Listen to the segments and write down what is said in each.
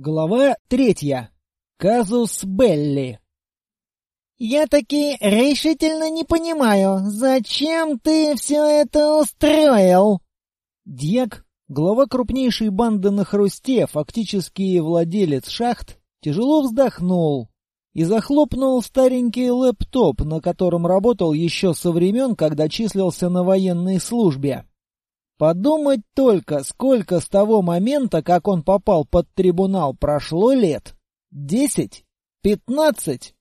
Глава третья. Казус Белли. «Я таки решительно не понимаю, зачем ты все это устроил?» Дьяк, глава крупнейшей банды на Хрусте, фактически владелец шахт, тяжело вздохнул и захлопнул старенький лэптоп, на котором работал еще со времен, когда числился на военной службе. Подумать только, сколько с того момента, как он попал под трибунал, прошло лет. Десять? Пятнадцать?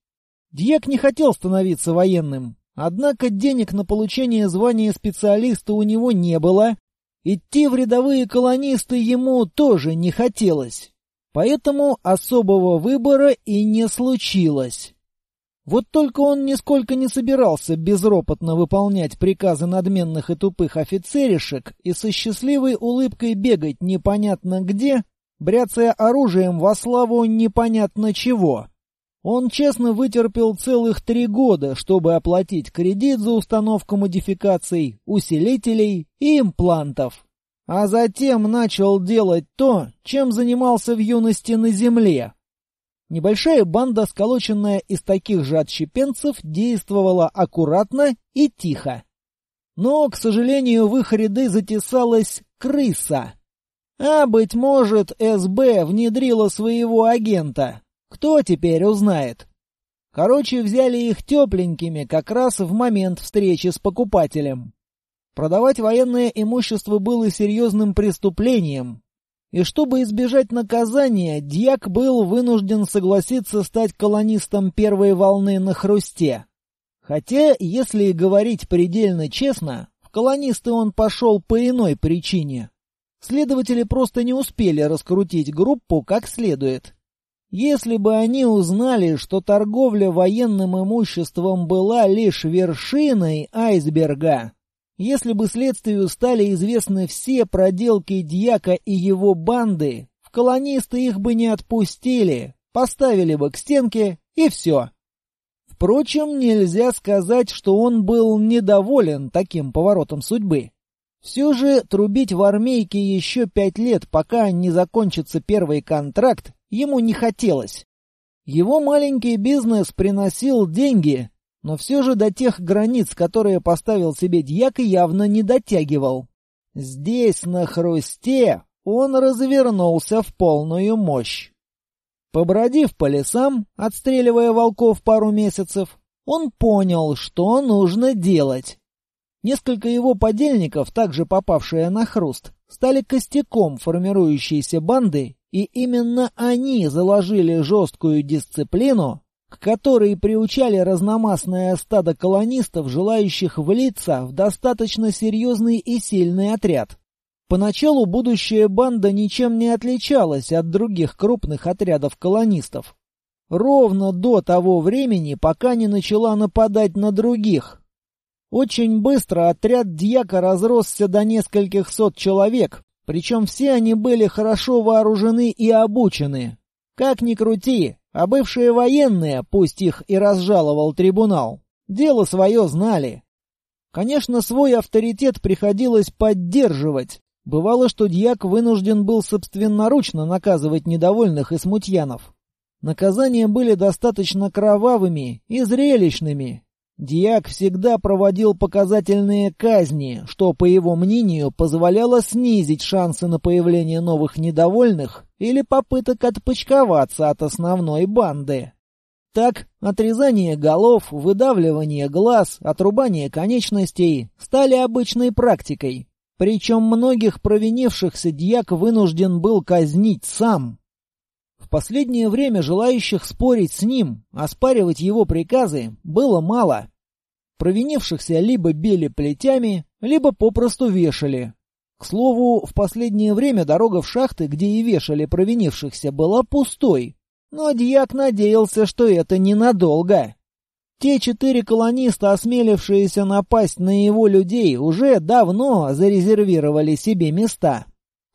Дьяк не хотел становиться военным. Однако денег на получение звания специалиста у него не было. Идти в рядовые колонисты ему тоже не хотелось. Поэтому особого выбора и не случилось. Вот только он нисколько не собирался безропотно выполнять приказы надменных и тупых офицеришек и со счастливой улыбкой бегать непонятно где, бряцая оружием во славу непонятно чего. Он честно вытерпел целых три года, чтобы оплатить кредит за установку модификаций, усилителей и имплантов. А затем начал делать то, чем занимался в юности на земле Небольшая банда, сколоченная из таких же отщепенцев, действовала аккуратно и тихо. Но, к сожалению, в их ряды затесалась крыса. А, быть может, СБ внедрила своего агента. Кто теперь узнает? Короче, взяли их тепленькими как раз в момент встречи с покупателем. Продавать военное имущество было серьезным преступлением, и чтобы избежать наказания, Дьяк был вынужден согласиться стать колонистом первой волны на Хрусте. Хотя, если говорить предельно честно, в колонисты он пошел по иной причине. Следователи просто не успели раскрутить группу как следует. Если бы они узнали, что торговля военным имуществом была лишь вершиной айсберга, если бы следствию стали известны все проделки Дьяка и его банды, в колонисты их бы не отпустили, поставили бы к стенке и все. Впрочем, нельзя сказать, что он был недоволен таким поворотом судьбы. Все же трубить в армейке еще пять лет, пока не закончится первый контракт, ему не хотелось. Его маленький бизнес приносил деньги, но все же до тех границ, которые поставил себе дьяк, явно не дотягивал. Здесь, на хрусте, он развернулся в полную мощь. Побродив по лесам, отстреливая волков пару месяцев, он понял, что нужно делать. Несколько его подельников, также попавшие на хруст, стали костяком формирующейся банды, и именно они заложили жесткую дисциплину, к которой приучали разномастное стадо колонистов, желающих влиться в достаточно серьезный и сильный отряд. Поначалу будущая банда ничем не отличалась от других крупных отрядов колонистов. Ровно до того времени, пока не начала нападать на других. Очень быстро отряд Дьяка разросся до нескольких сот человек, причем все они были хорошо вооружены и обучены. Как ни крути, а бывшие военные, пусть их и разжаловал трибунал, дело свое знали. Конечно, свой авторитет приходилось поддерживать. Бывало, что дьяк вынужден был собственноручно наказывать недовольных и смутьянов. Наказания были достаточно кровавыми и зрелищными, Диак всегда проводил показательные казни, что, по его мнению, позволяло снизить шансы на появление новых недовольных или попыток отпочковаться от основной банды. Так, отрезание голов, выдавливание глаз, отрубание конечностей стали обычной практикой. Причем многих провинившихся дьяк вынужден был казнить сам. В последнее время желающих спорить с ним, оспаривать его приказы, было мало. Провинившихся либо били плетями, либо попросту вешали. К слову, в последнее время дорога в шахты, где и вешали провинившихся, была пустой. Но дьяк надеялся, что это ненадолго. Те четыре колониста, осмелившиеся напасть на его людей, уже давно зарезервировали себе места.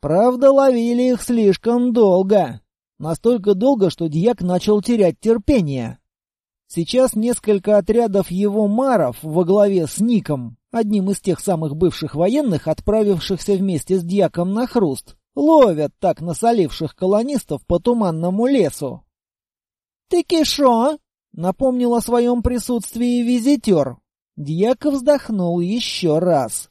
Правда, ловили их слишком долго. Настолько долго, что дьяк начал терять терпение. Сейчас несколько отрядов его маров во главе с Ником, одним из тех самых бывших военных, отправившихся вместе с дьяком на хруст, Ловят так насоливших колонистов по туманному лесу. «Ты кишо?» — напомнил о своем присутствии визитер. Дьяков вздохнул еще раз.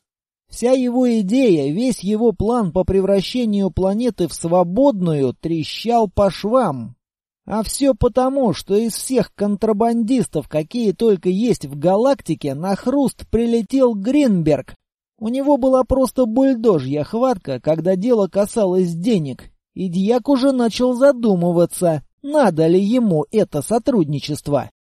Вся его идея, весь его план по превращению планеты в свободную трещал по швам. А все потому, что из всех контрабандистов, какие только есть в галактике, на хруст прилетел Гринберг. У него была просто бульдожья хватка, когда дело касалось денег, и дьяк уже начал задумываться, надо ли ему это сотрудничество.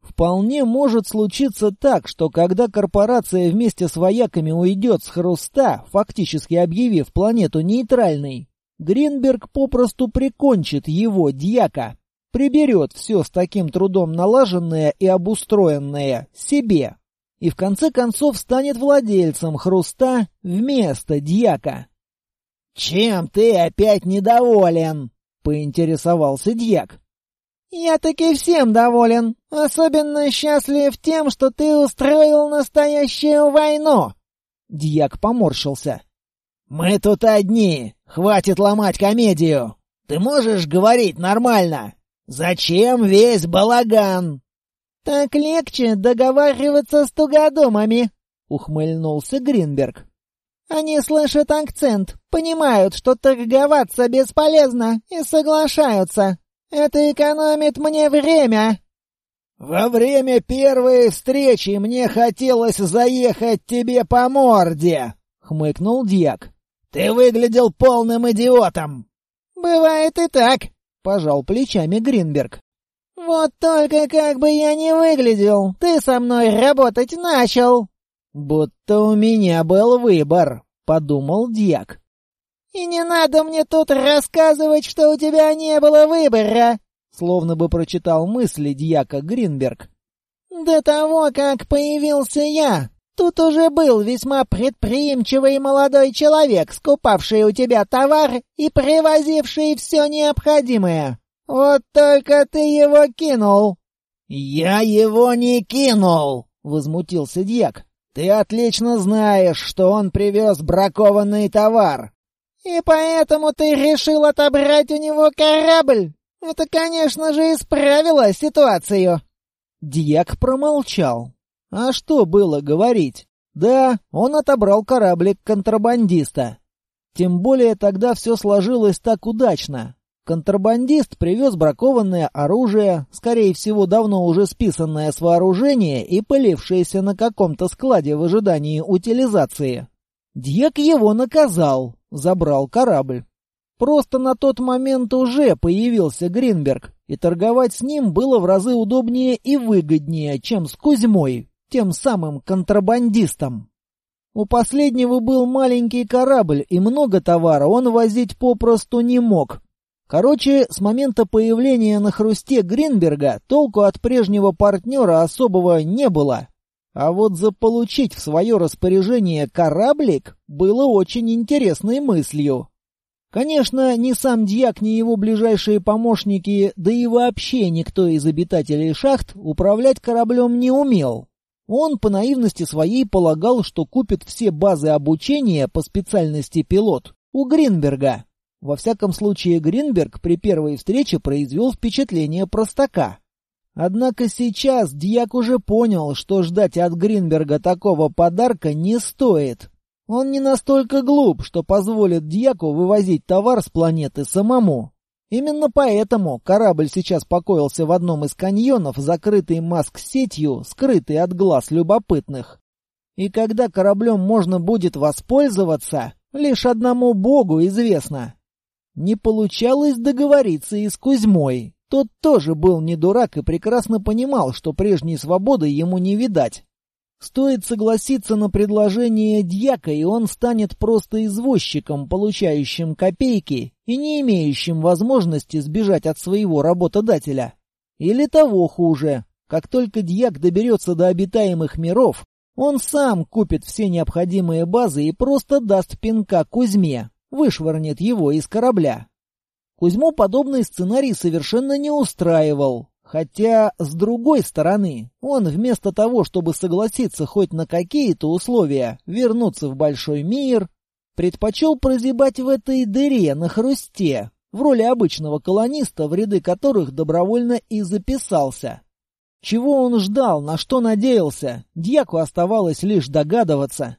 Вполне может случиться так, что когда корпорация вместе с вояками уйдет с хруста, фактически объявив планету нейтральной, Гринберг попросту прикончит его, дьяка, приберет все с таким трудом налаженное и обустроенное себе, и в конце концов станет владельцем хруста вместо дьяка. «Чем ты опять недоволен?» — поинтересовался дьяк. «Я таки всем доволен. Особенно счастлив тем, что ты устроил настоящую войну!» Дьяк поморщился. «Мы тут одни. Хватит ломать комедию. Ты можешь говорить нормально? Зачем весь балаган?» «Так легче договариваться с тугодумами», — ухмыльнулся Гринберг. «Они слышат акцент, понимают, что торговаться бесполезно, и соглашаются. Это экономит мне время. Во время первой встречи мне хотелось заехать тебе по морде, хмыкнул Дьяк. Ты выглядел полным идиотом. Бывает и так, пожал плечами Гринберг. Вот только как бы я не выглядел, ты со мной работать начал. Будто у меня был выбор, подумал Дьяк. «И не надо мне тут рассказывать, что у тебя не было выбора!» Словно бы прочитал мысли дьяка Гринберг. «До того, как появился я, тут уже был весьма предприимчивый молодой человек, скупавший у тебя товар и привозивший все необходимое. Вот только ты его кинул!» «Я его не кинул!» — возмутился дьяк. «Ты отлично знаешь, что он привез бракованный товар. «И поэтому ты решил отобрать у него корабль? Это, конечно же, исправило ситуацию!» Дьяк промолчал. А что было говорить? Да, он отобрал кораблик контрабандиста. Тем более тогда все сложилось так удачно. Контрабандист привез бракованное оружие, скорее всего, давно уже списанное с вооружения и пылившееся на каком-то складе в ожидании утилизации. Дьяк его наказал, забрал корабль. Просто на тот момент уже появился Гринберг, и торговать с ним было в разы удобнее и выгоднее, чем с Кузьмой, тем самым контрабандистом. У последнего был маленький корабль, и много товара он возить попросту не мог. Короче, с момента появления на хрусте Гринберга толку от прежнего партнера особого не было. А вот заполучить в свое распоряжение кораблик было очень интересной мыслью. Конечно, ни сам дьяк, ни его ближайшие помощники, да и вообще никто из обитателей шахт управлять кораблем не умел. Он по наивности своей полагал, что купит все базы обучения по специальности пилот у Гринберга. Во всяком случае, Гринберг при первой встрече произвел впечатление простака. Однако сейчас Дьяк уже понял, что ждать от Гринберга такого подарка не стоит. Он не настолько глуп, что позволит Дьяку вывозить товар с планеты самому. Именно поэтому корабль сейчас покоился в одном из каньонов, закрытый маск-сетью, скрытый от глаз любопытных. И когда кораблем можно будет воспользоваться, лишь одному богу известно. Не получалось договориться и с Кузьмой. Тот тоже был не дурак и прекрасно понимал, что прежней свободы ему не видать. Стоит согласиться на предложение дьяка, и он станет просто извозчиком, получающим копейки и не имеющим возможности сбежать от своего работодателя. Или того хуже. Как только дьяк доберется до обитаемых миров, он сам купит все необходимые базы и просто даст пинка Кузьме, вышвырнет его из корабля. Кузьму подобный сценарий совершенно не устраивал. Хотя, с другой стороны, он вместо того, чтобы согласиться хоть на какие-то условия, вернуться в большой мир, предпочел прозябать в этой дыре на хрусте, в роли обычного колониста, в ряды которых добровольно и записался. Чего он ждал, на что надеялся, дьяку оставалось лишь догадываться.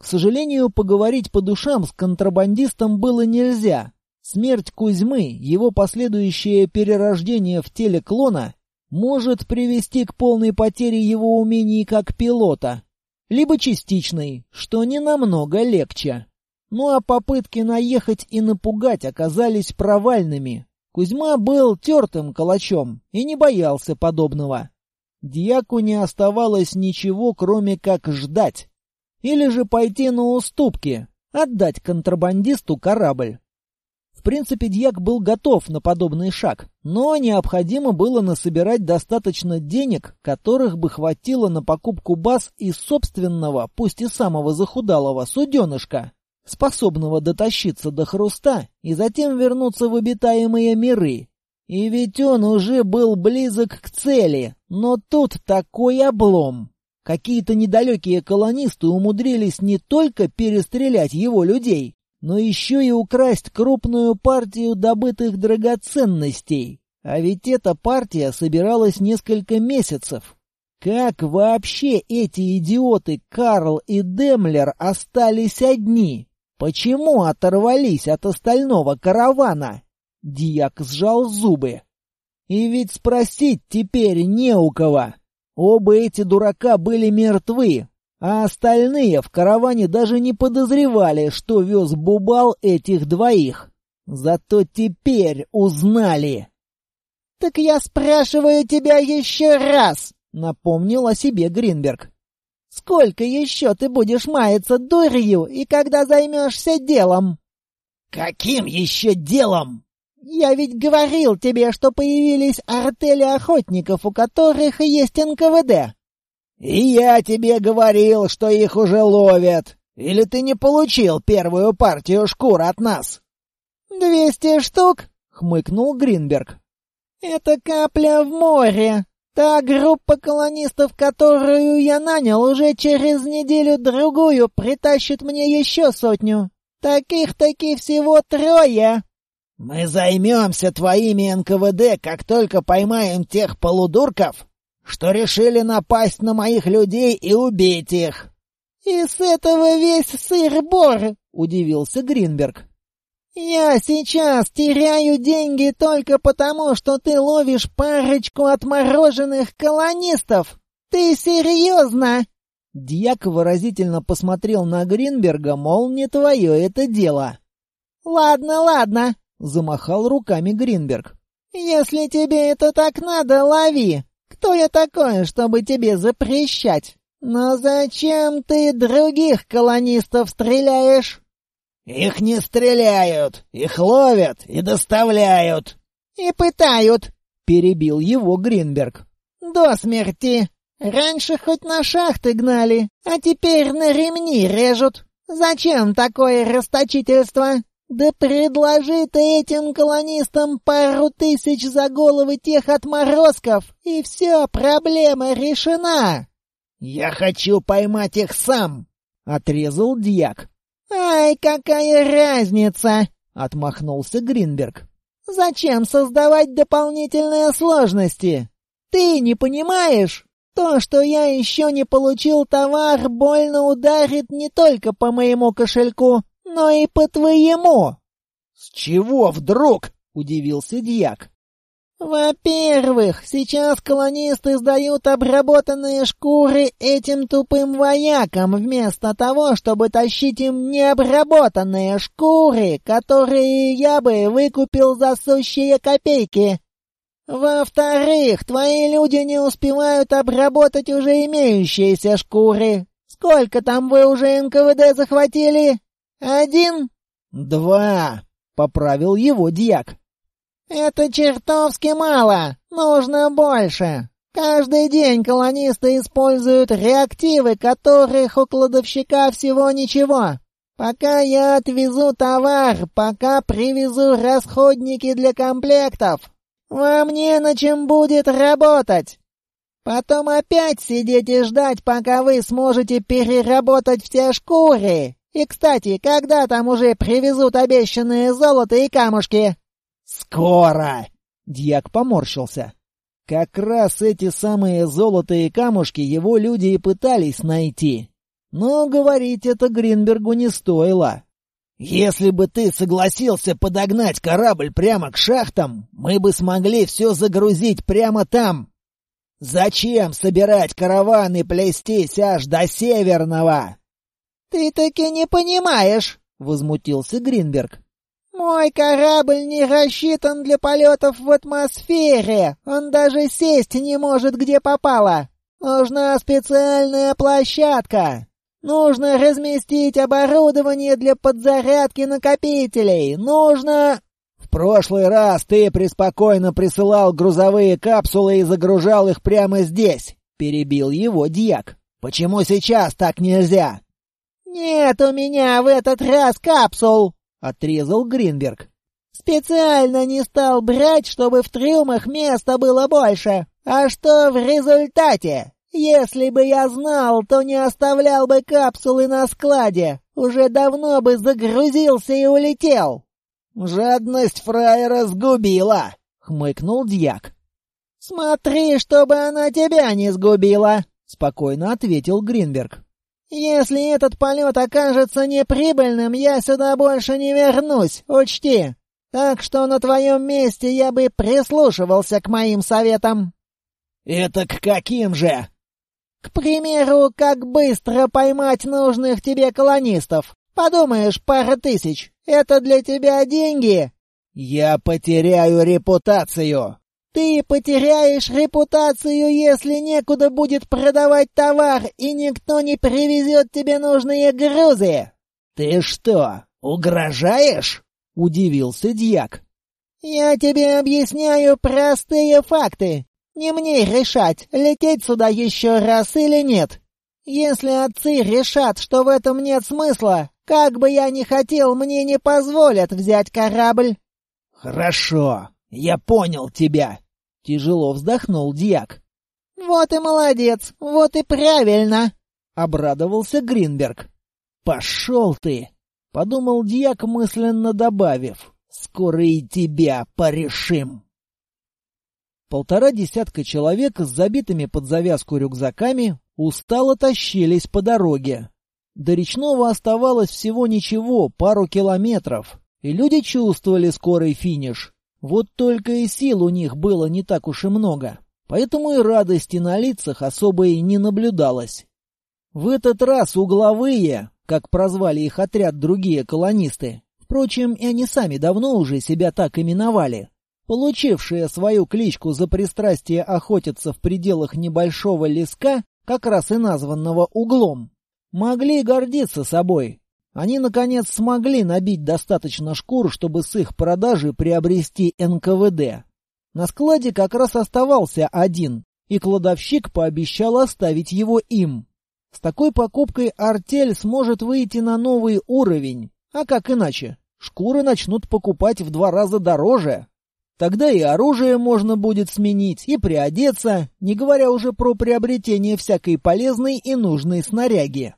К сожалению, поговорить по душам с контрабандистом было нельзя. Смерть Кузьмы, его последующее перерождение в теле клона, может привести к полной потере его умений как пилота, либо частичной, что не намного легче. Ну а попытки наехать и напугать оказались провальными. Кузьма был тертым калачом и не боялся подобного. Дьяку не оставалось ничего, кроме как ждать. Или же пойти на уступки, отдать контрабандисту корабль. В принципе, дьяк был готов на подобный шаг, но необходимо было насобирать достаточно денег, которых бы хватило на покупку баз и собственного, пусть и самого захудалого, суденышка, способного дотащиться до хруста и затем вернуться в обитаемые миры. И ведь он уже был близок к цели, но тут такой облом. Какие-то недалекие колонисты умудрились не только перестрелять его людей, но еще и украсть крупную партию добытых драгоценностей. А ведь эта партия собиралась несколько месяцев. Как вообще эти идиоты Карл и Демлер остались одни? Почему оторвались от остального каравана? Дьяк сжал зубы. И ведь спросить теперь не у кого. Оба эти дурака были мертвы, а остальные в караване даже не подозревали, что вез Бубал этих двоих. Зато теперь узнали. «Так я спрашиваю тебя еще раз!» — напомнил о себе Гринберг. «Сколько еще ты будешь маяться дурью и когда займешься делом?» «Каким еще делом?» «Я ведь говорил тебе, что появились артели охотников, у которых есть НКВД. «И я тебе говорил, что их уже ловят. Или ты не получил первую партию шкур от нас?» «Двести штук?» — хмыкнул Гринберг. «Это капля в море. Та группа колонистов, которую я нанял, уже через неделю-другую притащит мне еще сотню. Таких-таки всего трое». «Мы займемся твоими НКВД, как только поймаем тех полудурков, что решили напасть на моих людей и убить их. «И с этого весь сыр-бор!» — удивился Гринберг. «Я сейчас теряю деньги только потому, что ты ловишь парочку отмороженных колонистов. Ты серьезно?» Дьяк выразительно посмотрел на Гринберга, мол, не твое это дело. «Ладно, ладно», — замахал руками Гринберг. «Если тебе это так надо, лови. Кто я такой, чтобы тебе запрещать? Но зачем ты других колонистов стреляешь? Их не стреляют, их ловят и доставляют. И пытают, перебил его Гринберг. До смерти. Раньше хоть на шахты гнали, а теперь на ремни режут. Зачем такое расточительство? Да предложи ты этим колонистам пару тысяч за головы тех отморозков, и все, проблема решена. Я хочу поймать их сам, отрезал дьяк. Ай, какая разница, отмахнулся Гринберг. Зачем создавать дополнительные сложности? Ты не понимаешь? То, что я еще не получил товар, больно ударит не только по моему кошельку, но и по твоему. С чего вдруг? удивился дьяк. Во-первых, сейчас колонисты сдают обработанные шкуры этим тупым воякам, вместо того, чтобы тащить им необработанные шкуры, которые я бы выкупил за сущие копейки. Во-вторых, твои люди не успевают обработать уже имеющиеся шкуры. Сколько там вы уже НКВД захватили? «Один?» «Два!» — поправил его дьяк. «Это чертовски мало! Нужно больше! Каждый день колонисты используют реактивы, которых у кладовщика всего ничего. Пока я отвезу товар, пока привезу расходники для комплектов, вам не на чем будет работать. Потом опять сидеть и ждать, пока вы сможете переработать все шкуры. И, кстати, когда там уже привезут обещанное золото и камушки?» «Скоро!» — Дьяк поморщился. Как раз эти самые золото и камушки его люди и пытались найти. Но говорить это Гринбергу не стоило. «Если бы ты согласился подогнать корабль прямо к шахтам, мы бы смогли все загрузить прямо там. Зачем собирать караван и плестись аж до Северного?» «Ты таки не понимаешь», — возмутился Гринберг. «Мой корабль не рассчитан для полетов в атмосфере. Он даже сесть не может, где попало. Нужна специальная площадка. Нужно разместить оборудование для подзарядки накопителей. Нужно...» «В прошлый раз ты преспокойно присылал грузовые капсулы и загружал их прямо здесь», — перебил его дьяк. «Почему сейчас так нельзя?» «Нет у меня в этот раз капсул», — отрезал Гринберг. «Специально не стал брать, чтобы в трюмах места было больше. А что в результате? Если бы я знал, то не оставлял бы капсулы на складе. Уже давно бы загрузился и улетел». «Жадность фраера сгубила», — хмыкнул дьяк. «Смотри, чтобы она тебя не сгубила», — спокойно ответил Гринберг. «Если этот полет окажется неприбыльным, я сюда больше не вернусь, учти. Так что на твоем месте я бы прислушивался к моим советам». «Это к каким же?» «К примеру, как быстро поймать нужных тебе колонистов. Подумаешь, пара тысяч. Это для тебя деньги?» «Я потеряю репутацию». Ты потеряешь репутацию, если некуда будет продавать товар, и никто не привезет тебе нужные грузы. Ты что, угрожаешь? Удивился дьяк. Я тебе объясняю простые факты. Не мне решать, лететь сюда еще раз или нет. Если отцы решат, что в этом нет смысла, как бы я ни хотел, мне не позволят взять корабль. Хорошо, «Я понял тебя!» — тяжело вздохнул дьяк. «Вот и молодец, вот и правильно!» — обрадовался Гринберг. «Пошел ты!» — подумал дьяк, мысленно добавив. «Скоро и тебя порешим!» Полтора десятка человек с забитыми под завязку рюкзаками устало тащились по дороге. До речного оставалось всего ничего, пару километров, и люди чувствовали скорый финиш. Вот только и сил у них было не так уж и много, поэтому и радости на лицах особо и не наблюдалось. В этот раз угловые, как прозвали их отряд другие колонисты, впрочем, и они сами давно уже себя так именовали, получившие свою кличку за пристрастие охотиться в пределах небольшого леска, как раз и названного углом, могли гордиться собой, они, наконец, смогли набить достаточно шкур, чтобы с их продажи приобрести НКВД. На складе как раз оставался один, и кладовщик пообещал оставить его им. С такой покупкой артель сможет выйти на новый уровень. А как иначе? Шкуры начнут покупать в два раза дороже. Тогда и оружие можно будет сменить, и приодеться, не говоря уже про приобретение всякой полезной и нужной снаряги.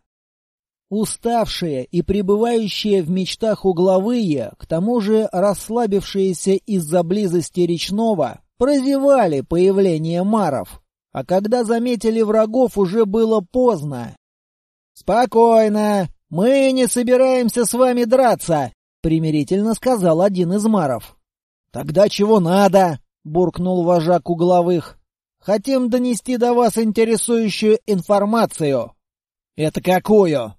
Уставшие и пребывающие в мечтах угловые, к тому же расслабившиеся из-за близости речного, прозевали появление маров. А когда заметили врагов, уже было поздно. «Спокойно! Мы не собираемся с вами драться!» — примирительно сказал один из маров. «Тогда чего надо?» — буркнул вожак угловых. «Хотим донести до вас интересующую информацию». «Это какую?»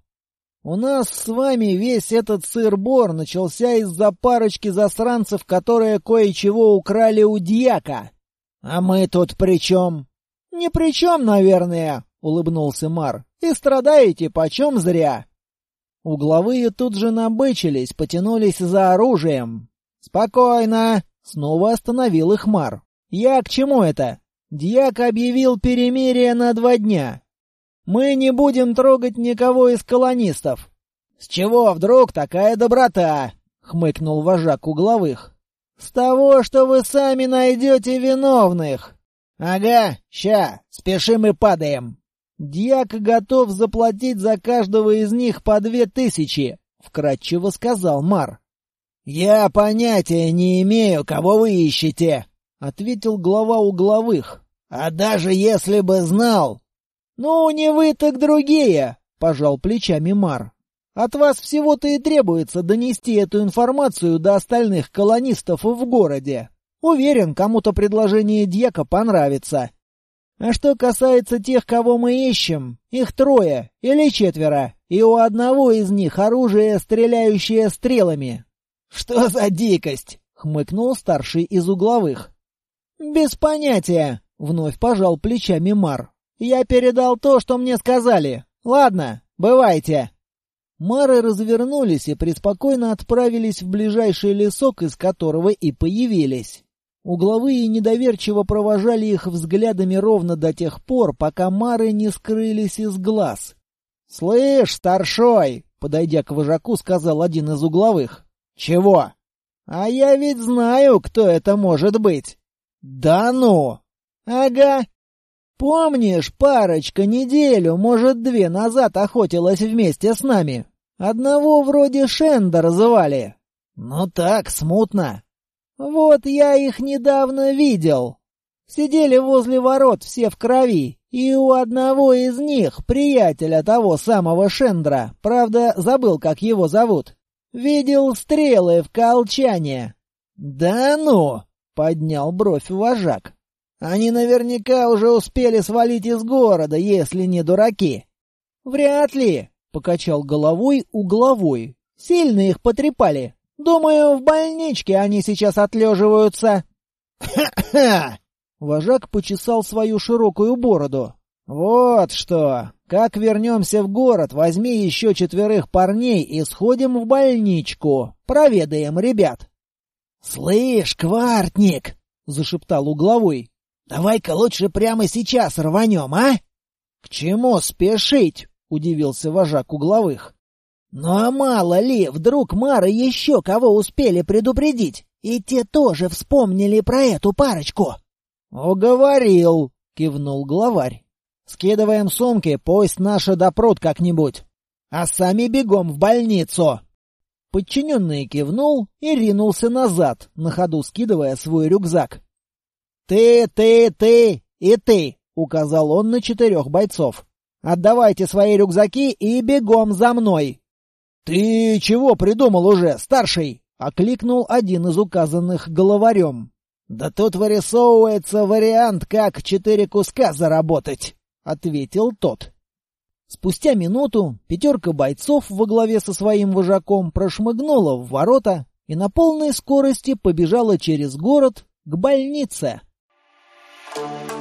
У нас с вами весь этот сыр-бор начался из-за парочки засранцев, которые кое-чего украли у дьяка. А мы тут при чем? Ни при чем, наверное, улыбнулся Мар. И страдаете почем зря. Угловые тут же набычились, потянулись за оружием. Спокойно, снова остановил их Мар. Я к чему это? Дьяк объявил перемирие на два дня. Мы не будем трогать никого из колонистов. С чего вдруг такая доброта? хмыкнул вожак угловых. С того, что вы сами найдете виновных. Ага, ща, спешим и падаем. «Дьяк готов заплатить за каждого из них по две тысячи», — вкратчиво сказал Мар. «Я понятия не имею, кого вы ищете», — ответил глава угловых. «А даже если бы знал...» «Ну, не вы, так другие», — пожал плечами Мар. «От вас всего-то и требуется донести эту информацию до остальных колонистов в городе. Уверен, кому-то предложение Дьяка понравится. А что касается тех, кого мы ищем, их трое или четверо, и у одного из них оружие, стреляющее стрелами. «Что за дикость?» — хмыкнул старший из угловых. «Без понятия», — вновь пожал плечами Мар. «Я передал то, что мне сказали. Ладно, бывайте». Мары развернулись и преспокойно отправились в ближайший лесок, из которого и появились. Угловые недоверчиво провожали их взглядами ровно до тех пор, пока Мары не скрылись из глаз. «Слышь, старшой!» — подойдя к вожаку, сказал один из угловых. «Чего?» «А я ведь знаю, кто это может быть». «Да ну!» «Ага. Помнишь, парочка неделю, может, две назад охотилась вместе с нами? Одного вроде Шендер звали». «Ну так, смутно». «Вот я их недавно видел. Сидели возле ворот все в крови, и у одного из них, приятеля того самого Шендра, правда, забыл, как его зовут, Видел стрелы в колчане. Да ну, поднял бровь вожак. Они наверняка уже успели свалить из города, если не дураки. Вряд ли, покачал головой угловой. Сильно их потрепали. Думаю, в больничке они сейчас отлеживаются. Ха-ха! Вожак почесал свою широкую бороду. Вот что. Как вернемся в город, возьми еще четверых парней и сходим в больничку. Проведаем ребят. — Слышь, квартник! — зашептал угловой. — Давай-ка лучше прямо сейчас рванем, а? — К чему спешить? — удивился вожак угловых. — Ну а мало ли, вдруг Мары еще кого успели предупредить, и те тоже вспомнили про эту парочку. — Уговорил, — кивнул главарь. Скидываем сумки, пусть наши допрут как-нибудь. А сами бегом в больницу!» Подчиненный кивнул и ринулся назад, на ходу скидывая свой рюкзак. «Ты, ты, ты и ты!» — указал он на четырех бойцов. «Отдавайте свои рюкзаки и бегом за мной!» «Ты чего придумал уже, старший?» — окликнул один из указанных головарем. «Да тут вырисовывается вариант, как четыре куска заработать!» — ответил тот. Спустя минуту пятерка бойцов во главе со своим вожаком прошмыгнула в ворота и на полной скорости побежала через город к больнице. Thank you.